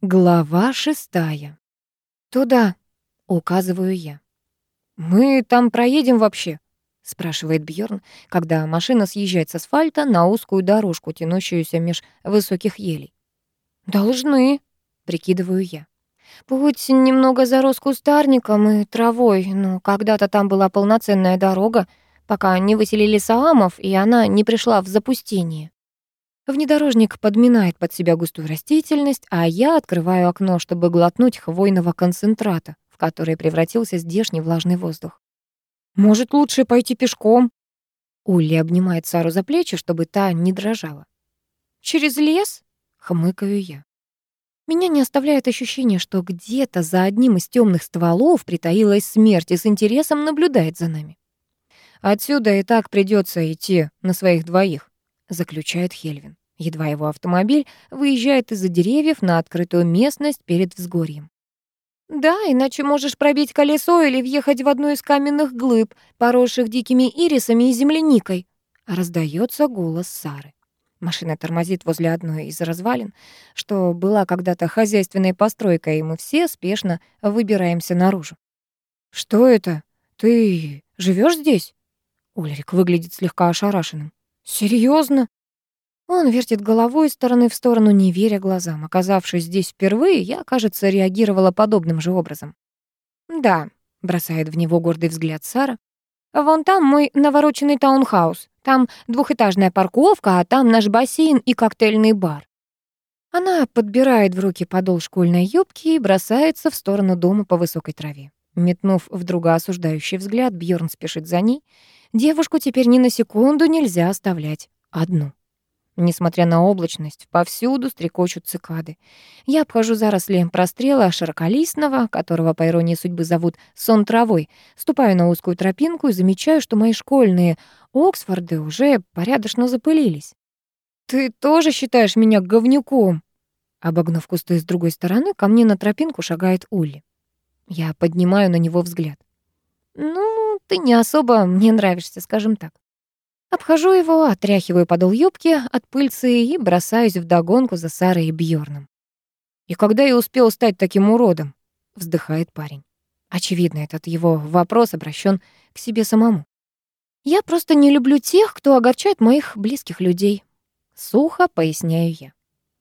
Глава шестая. «Туда», — указываю я. «Мы там проедем вообще?» — спрашивает Бьорн, когда машина съезжает с асфальта на узкую дорожку, тянущуюся меж высоких елей. «Должны», — прикидываю я. «Путь немного зарос кустарником и травой, но когда-то там была полноценная дорога, пока не выселили Саамов, и она не пришла в запустение». Внедорожник подминает под себя густую растительность, а я открываю окно, чтобы глотнуть хвойного концентрата, в который превратился здешний влажный воздух. «Может, лучше пойти пешком?» Улли обнимает Сару за плечи, чтобы та не дрожала. «Через лес?» — хмыкаю я. Меня не оставляет ощущение, что где-то за одним из темных стволов притаилась смерть и с интересом наблюдает за нами. «Отсюда и так придется идти на своих двоих», — заключает Хельвин едва его автомобиль выезжает из-за деревьев на открытую местность перед взгорьем. «Да, иначе можешь пробить колесо или въехать в одну из каменных глыб, поросших дикими ирисами и земляникой», — раздается голос Сары. Машина тормозит возле одной из развалин, что была когда-то хозяйственной постройкой, и мы все спешно выбираемся наружу. «Что это? Ты живешь здесь?» Ульрик выглядит слегка ошарашенным. «Серьезно? Он вертит головой из стороны в сторону, не веря глазам. Оказавшись здесь впервые, я, кажется, реагировала подобным же образом. «Да», — бросает в него гордый взгляд Сара. «Вон там мой навороченный таунхаус. Там двухэтажная парковка, а там наш бассейн и коктейльный бар». Она подбирает в руки подол школьной юбки и бросается в сторону дома по высокой траве. Метнув в друга осуждающий взгляд, Бьорн спешит за ней. Девушку теперь ни на секунду нельзя оставлять одну. Несмотря на облачность, повсюду стрекочут цикады. Я обхожу заросли прострела широколистного, которого, по иронии судьбы, зовут сон травой, ступаю на узкую тропинку и замечаю, что мои школьные Оксфорды уже порядочно запылились. «Ты тоже считаешь меня говнюком?» Обогнув кусты с другой стороны, ко мне на тропинку шагает Улли. Я поднимаю на него взгляд. «Ну, ты не особо мне нравишься, скажем так». Обхожу его, отряхиваю подол юбки от пыльцы и бросаюсь в догонку за Сарой и Бьорном. «И когда я успел стать таким уродом?» — вздыхает парень. Очевидно, этот его вопрос обращен к себе самому. «Я просто не люблю тех, кто огорчает моих близких людей». Сухо поясняю я.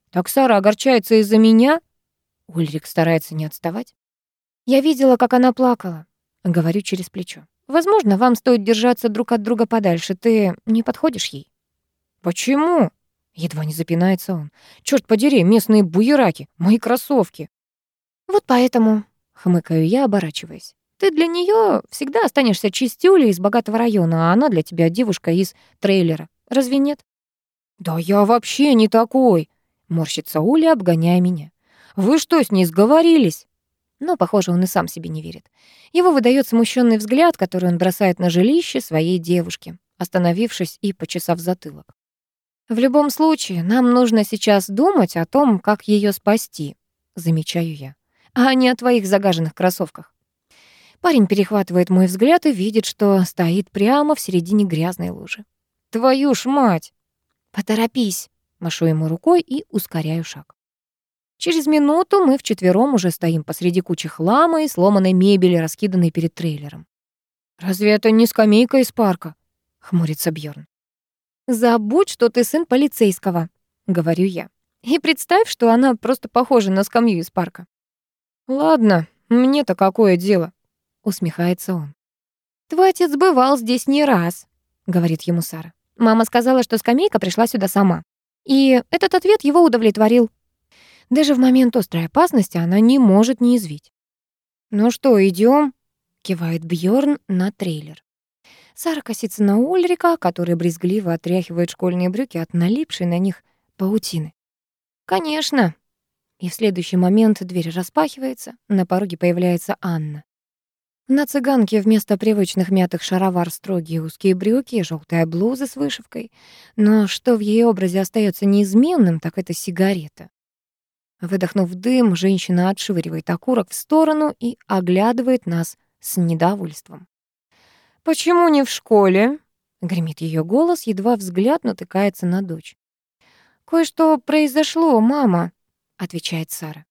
«Так Сара огорчается из-за меня?» Ульрик старается не отставать. «Я видела, как она плакала», — говорю через плечо. Возможно, вам стоит держаться друг от друга подальше. Ты не подходишь ей». «Почему?» Едва не запинается он. «Чёрт подери, местные буераки, мои кроссовки». «Вот поэтому», — хмыкаю я, оборачиваясь. «Ты для неё всегда останешься чистюлей из богатого района, а она для тебя девушка из трейлера. Разве нет?» «Да я вообще не такой», — морщится Уля, обгоняя меня. «Вы что, с ней сговорились?» Но, похоже, он и сам себе не верит. Его выдает смущенный взгляд, который он бросает на жилище своей девушки, остановившись и почесав затылок. «В любом случае, нам нужно сейчас думать о том, как ее спасти», замечаю я, а не о твоих загаженных кроссовках. Парень перехватывает мой взгляд и видит, что стоит прямо в середине грязной лужи. «Твою ж мать!» «Поторопись!» Машу ему рукой и ускоряю шаг. Через минуту мы вчетвером уже стоим посреди кучи хлама и сломанной мебели, раскиданной перед трейлером. «Разве это не скамейка из парка?» — хмурится Бьорн. «Забудь, что ты сын полицейского», — говорю я. «И представь, что она просто похожа на скамью из парка». «Ладно, мне-то какое дело?» — усмехается он. «Твой отец бывал здесь не раз», — говорит ему Сара. «Мама сказала, что скамейка пришла сюда сама. И этот ответ его удовлетворил. Даже в момент острой опасности она не может не извить. «Ну что, идем? кивает Бьорн на трейлер. Сара косится на Ульрика, который брезгливо отряхивает школьные брюки от налипшей на них паутины. «Конечно!» И в следующий момент дверь распахивается, на пороге появляется Анна. На цыганке вместо привычных мятых шаровар строгие узкие брюки, желтая блуза с вышивкой. Но что в ее образе остается неизменным, так это сигарета. Выдохнув дым, женщина отшвыривает окурок в сторону и оглядывает нас с недовольством. «Почему не в школе?» — гремит ее голос, едва взгляд натыкается на дочь. «Кое-что произошло, мама», — отвечает Сара.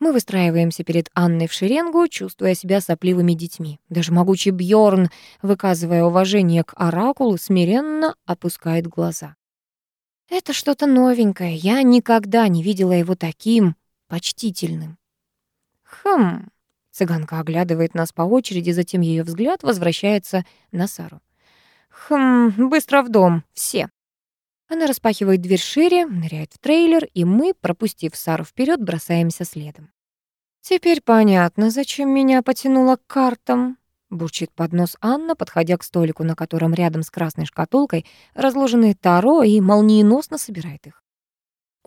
Мы выстраиваемся перед Анной в шеренгу, чувствуя себя сопливыми детьми. Даже могучий Бьорн, выказывая уважение к оракулу, смиренно опускает глаза. Это что-то новенькое. Я никогда не видела его таким почтительным. Хм. Цыганка оглядывает нас по очереди, затем ее взгляд возвращается на Сару. Хм, быстро в дом, все. Она распахивает дверь шире, ныряет в трейлер, и мы, пропустив Сару вперед, бросаемся следом. «Теперь понятно, зачем меня потянуло к картам», — бурчит под нос Анна, подходя к столику, на котором рядом с красной шкатулкой разложены таро и молниеносно собирает их.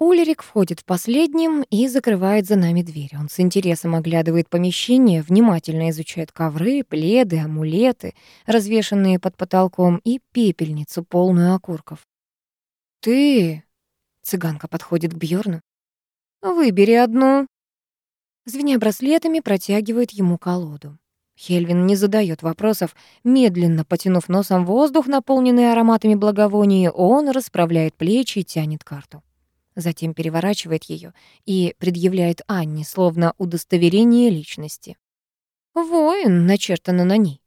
Улерик входит в последним и закрывает за нами дверь. Он с интересом оглядывает помещение, внимательно изучает ковры, пледы, амулеты, развешанные под потолком, и пепельницу, полную окурков. «Ты...» — цыганка подходит к Бьорну. «Выбери одну». Звеня браслетами, протягивает ему колоду. Хельвин не задает вопросов. Медленно потянув носом воздух, наполненный ароматами благовоний, он расправляет плечи и тянет карту. Затем переворачивает ее и предъявляет Анне, словно удостоверение личности. «Воин» начертано на ней.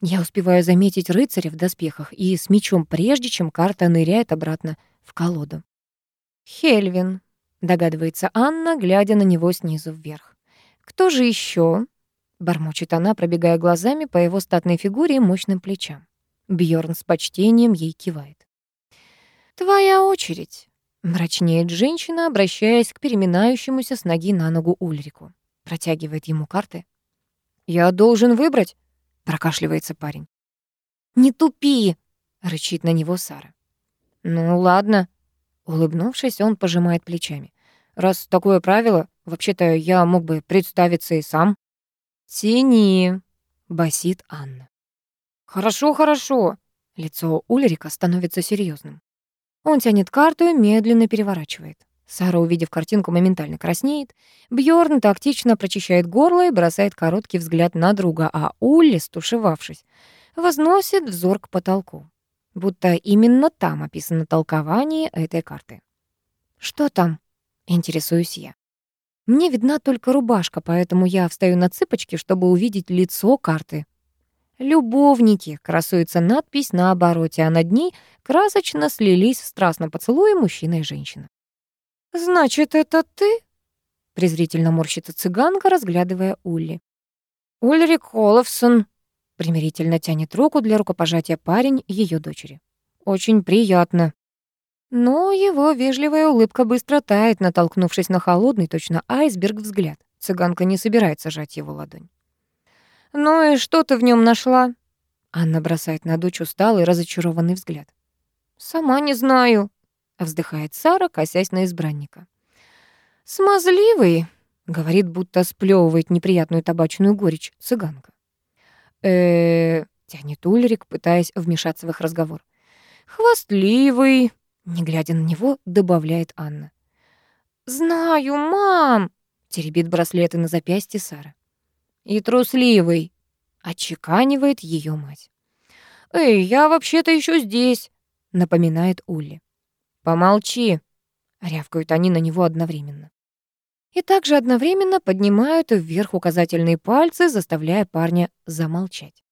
Я успеваю заметить рыцаря в доспехах и с мечом, прежде чем карта ныряет обратно в колоду. «Хельвин», — догадывается Анна, глядя на него снизу вверх. «Кто же еще? Бормочет она, пробегая глазами по его статной фигуре и мощным плечам. Бьорн с почтением ей кивает. «Твоя очередь», — мрачнеет женщина, обращаясь к переминающемуся с ноги на ногу Ульрику. Протягивает ему карты. «Я должен выбрать?» прокашливается парень. «Не тупи!» — рычит на него Сара. «Ну ладно». Улыбнувшись, он пожимает плечами. «Раз такое правило, вообще-то я мог бы представиться и сам». «Тяни!» — басит Анна. «Хорошо, хорошо!» Лицо Ульрика становится серьезным. Он тянет карту и медленно переворачивает. Сара, увидев картинку, моментально краснеет. Бьорн тактично прочищает горло и бросает короткий взгляд на друга, а Улли, стушевавшись, возносит взор к потолку. Будто именно там описано толкование этой карты. «Что там?» — интересуюсь я. Мне видна только рубашка, поэтому я встаю на цыпочки, чтобы увидеть лицо карты. «Любовники» — красуется надпись на обороте, а над ней красочно слились в страстном поцелуе мужчина и женщина. «Значит, это ты?» — презрительно морщится цыганка, разглядывая Улли. «Ульрик Холовсон», — примирительно тянет руку для рукопожатия парень ее дочери. «Очень приятно». Но его вежливая улыбка быстро тает, натолкнувшись на холодный, точно айсберг, взгляд. Цыганка не собирается жать его ладонь. «Ну и что ты в нем нашла?» Анна бросает на дочь усталый, разочарованный взгляд. «Сама не знаю», вздыхает Сара, косясь на избранника. «Смазливый», — говорит, будто сплёвывает неприятную табачную горечь цыганка. э тянет Ульрик, пытаясь вмешаться в их разговор. «Хвастливый», — не глядя на него, добавляет Анна. «Знаю, мам», — теребит браслеты на запястье Сара. «И трусливый», — отчеканивает ее мать. «Эй, я вообще-то еще здесь», — напоминает Улли. «Помолчи!» — рявкают они на него одновременно. И также одновременно поднимают вверх указательные пальцы, заставляя парня замолчать.